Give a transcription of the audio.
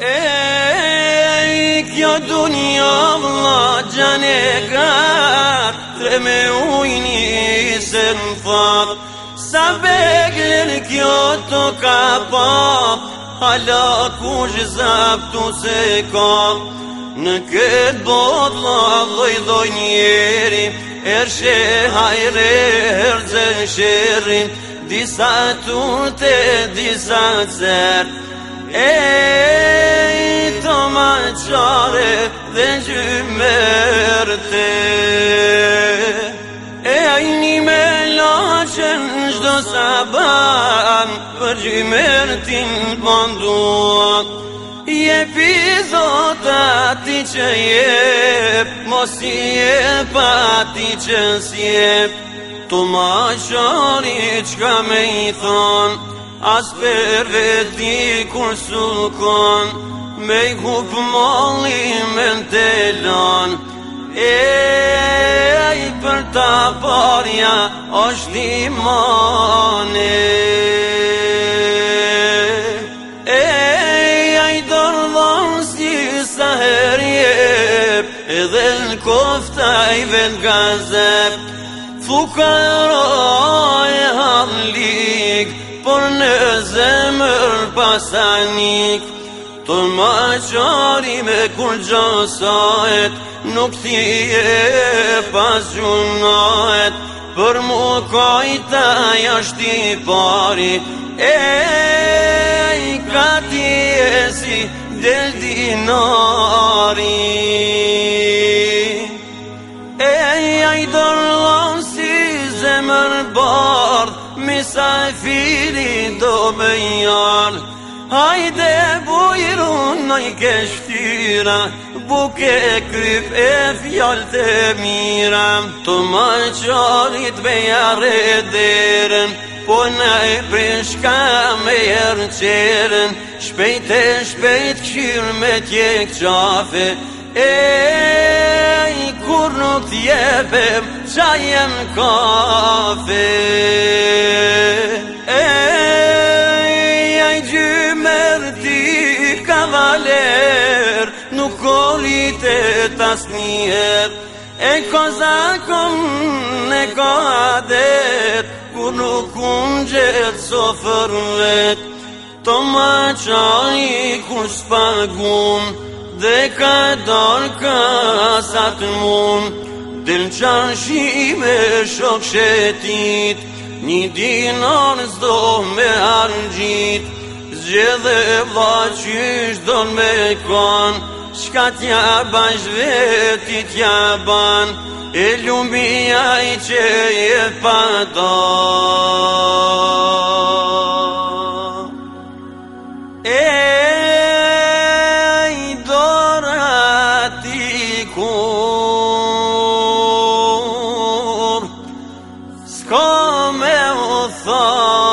E kjo dunja vla gjane grat Tre me ujni se në fat Sa begën kjo të ka pa Hala kush zhizap të se ka Në këtë bot vla dhoj dhoj njeri Ershe hajre er herë zëshërin Disa tute, disa cerë E i të ma qare dhe gjymër të E a i një me loqën gjdo saban Për gjymër të në bëndon Je pizot ti që jep Mos i e pa ti që sjep Tu ma shori qka me i thonë As për veti kur sukon Me i kup mali me në E i për ta parja O shdi E i dorë i si sa herjep Edhe në kofta i vend gazep Fukaroj e hadlik për në zemër pasanik Të ma qari me kur gjësajt Nuk t'i e pas gjunajt Për mu kajta jashti pari E ka t'i e si del t'i misa fili do me jan Hajde bujrun në i keshtyra Buke e kryp e fjall të mira Të më qarit me jare derën Po në e përshka me jërë qeren Shpejt e shpejt këshyr me tjek qafe E i kur nuk tjepem qajem kafe folite tas njëherë E ko zakon, e ko adet Kur nuk unë gjithë so fërvet Të ma qaj ku shpagun Dhe ka dorë ka asat mun Dil qanë shime shok shetit Një dinar zdo me arëngjit Zgjede vla do në me konë Shka tja ban zhveti tja ban E lumbia i që je pa E i dora ti kur s'ko me u thon